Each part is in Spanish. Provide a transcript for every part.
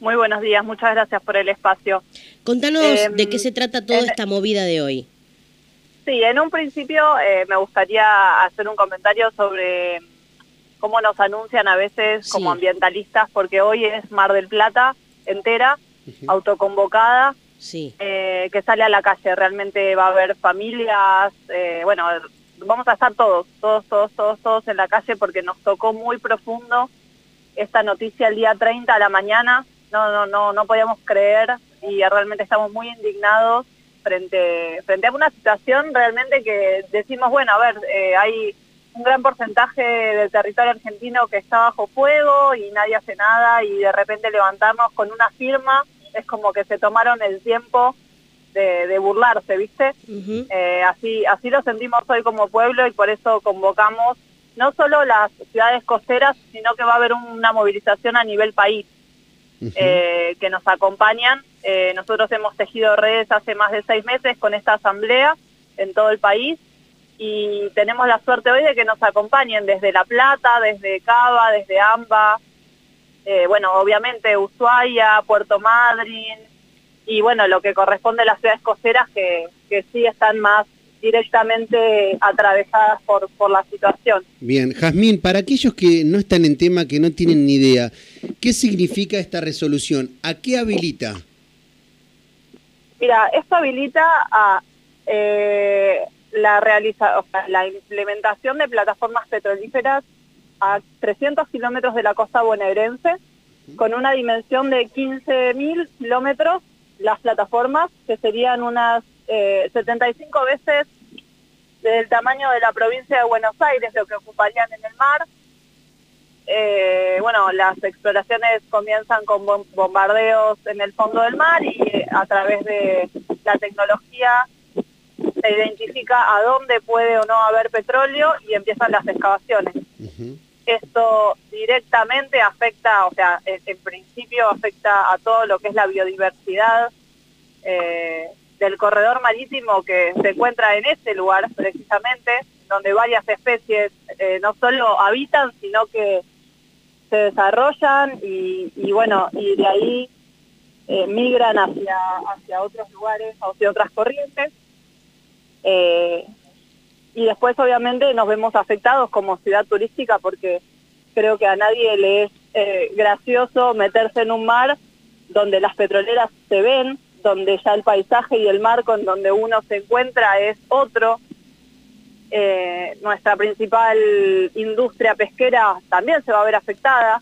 Muy buenos días, muchas gracias por el espacio. Contanos Em, de qué se trata toda en- esta movida de hoy. Sí, en un principio eh, me gustaría hacer un comentario sobre cómo nos anuncian a veces Sí. como ambientalistas, porque hoy es Mar del Plata entera, autoconvocada, Sí, eh, que sale a la calle. Realmente va a haber familias, eh, bueno, vamos a estar todos, todos, todos, todos, todos en la calle porque nos tocó muy profundo esta noticia el día 30 a la mañana. No, no, no, no podíamos creer y realmente estamos muy indignados frente, frente a una situación realmente que decimos, bueno, a ver, eh, hay un gran porcentaje del territorio argentino que está bajo fuego y nadie hace nada y de repente levantarnos con una firma es como que se tomaron el tiempo de, de burlarse, ¿viste? Eh, así, así lo sentimos hoy como pueblo y por eso convocamos no solo las ciudades costeras, sino que va a haber una movilización a nivel país eh, que nos acompañan. Eh, nosotros hemos tejido redes hace más de seis meses con esta asamblea en todo el país y tenemos la suerte hoy de que nos acompañen desde La Plata, desde Cava, desde Amba, eh, bueno, obviamente Ushuaia, Puerto Madryn y bueno, lo que corresponde a las ciudades costeras que, que sí están más directamente atravesadas por, por la situación. Bien, Jazmín, para aquellos que no están en tema, que no tienen ni idea, ¿qué significa esta resolución? ¿A qué habilita? Mira, esto habilita a eh, la, realiza, o sea, la implementación de plataformas petrolíferas a 300 kilómetros de la costa bonaerense, con una dimensión de 15.000 kilómetros las plataformas, que serían unas eh, 75 veces del tamaño de la provincia de Buenos Aires, lo que ocuparían en el mar. Eh, bueno, las exploraciones comienzan con bom- bombardeos en el fondo del mar y eh, a través de la tecnología se identifica a dónde puede o no haber petróleo y empiezan las excavaciones. Esto directamente afecta, o sea, en, en principio afecta a todo lo que es la biodiversidad eh, del corredor marítimo que se encuentra en este lugar precisamente, donde varias especies eh, no solo habitan, sino que se desarrollan y, y bueno, y de ahí eh, migran hacia, hacia otros lugares, hacia otras corrientes. Eh, y después obviamente nos vemos afectados como ciudad turística porque creo que a nadie le es eh, gracioso meterse en un mar donde las petroleras se ven, donde ya el paisaje y el mar con donde uno se encuentra es otro. Eh, nuestra principal industria pesquera también se va a ver afectada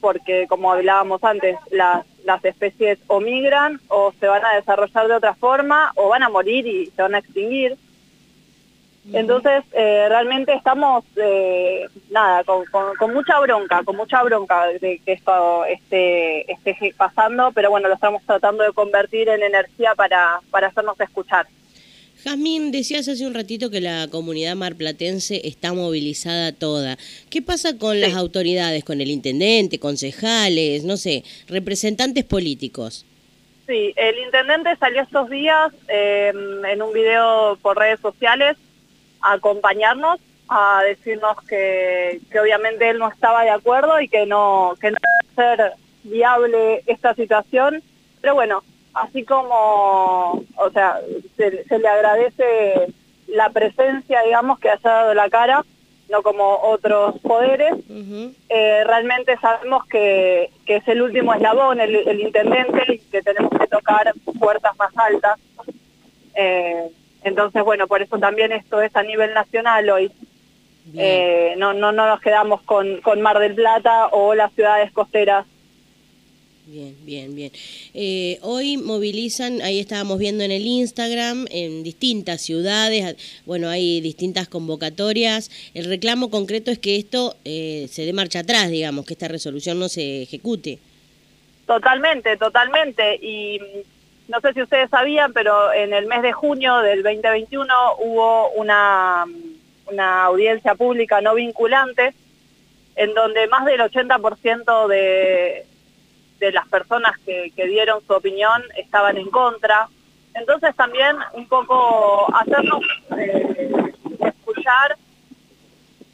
porque como hablábamos antes, las, las especies o migran o se van a desarrollar de otra forma o van a morir y se van a extinguir. Entonces, eh, realmente estamos, eh, nada, con, con- con mucha bronca, con mucha bronca de que esto esté, esté pasando, pero bueno, lo estamos tratando de convertir en energía para, para hacernos escuchar. Jazmín, decías hace un ratito que la comunidad marplatense está movilizada toda. ¿Qué pasa con las autoridades, con el intendente, concejales, no sé, representantes políticos? Sí, el intendente salió estos días eh, en un video por redes sociales a acompañarnos, a decirnos que, que obviamente él no estaba de acuerdo y que no, que no iba a ser viable esta situación. Pero bueno, así como, o sea, se, se le agradece la presencia, digamos, que haya dado la cara, no como otros poderes, eh, realmente sabemos que, que es el último eslabón, el, el intendente, y que tenemos que tocar puertas más altas. Eh, entonces, bueno, por eso también esto es a nivel nacional hoy. Eh, no, no, no nos quedamos con, con Mar del Plata o las ciudades costeras. Bien, bien, bien. Eh, hoy movilizan, ahí estábamos viendo en el Instagram, en distintas ciudades, bueno, hay distintas convocatorias. El reclamo concreto es que esto eh, se dé marcha atrás, digamos, que esta resolución no se ejecute. Totalmente, totalmente. Y no sé si ustedes sabían, pero en el mes de junio del 2021 hubo una, audiencia pública no vinculante en donde más del 80% de, de las personas que, dieron su opinión estaban en contra. Entonces también un poco hacernos eh, escuchar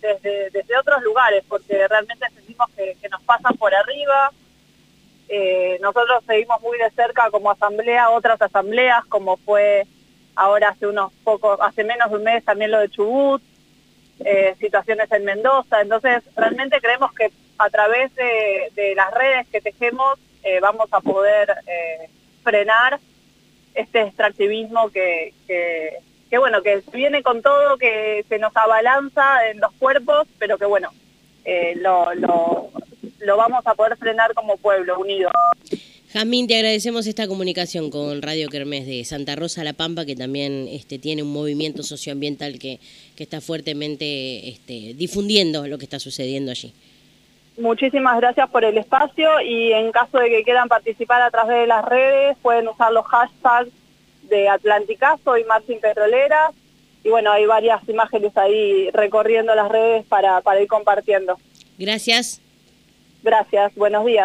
desde, desde otros lugares, porque realmente sentimos que nos pasan por arriba, eh, nosotros seguimos muy de cerca como asamblea otras asambleas, como fue ahora hace unos pocos, hace menos de un mes también lo de Chubut, eh, situaciones en Mendoza. Entonces, realmente creemos que a través de, las redes que tejemos eh, vamos a poder frenar este extractivismo que, que, bueno, que viene con todo, que se nos abalanza en los cuerpos, pero que bueno, lo, lo vamos a poder frenar como pueblo unido. Jamín, te agradecemos esta comunicación con Radio Kermés de Santa Rosa La Pampa, que también este, tiene un movimiento socioambiental que, que está fuertemente este, difundiendo lo que está sucediendo allí. Muchísimas gracias por el espacio y en caso de que quieran participar a través de las redes, pueden usar los hashtags de Atlanticazo y Martín Petrolera. Y bueno, hay varias imágenes ahí recorriendo las redes para, para ir compartiendo. Gracias. Gracias, buenos días.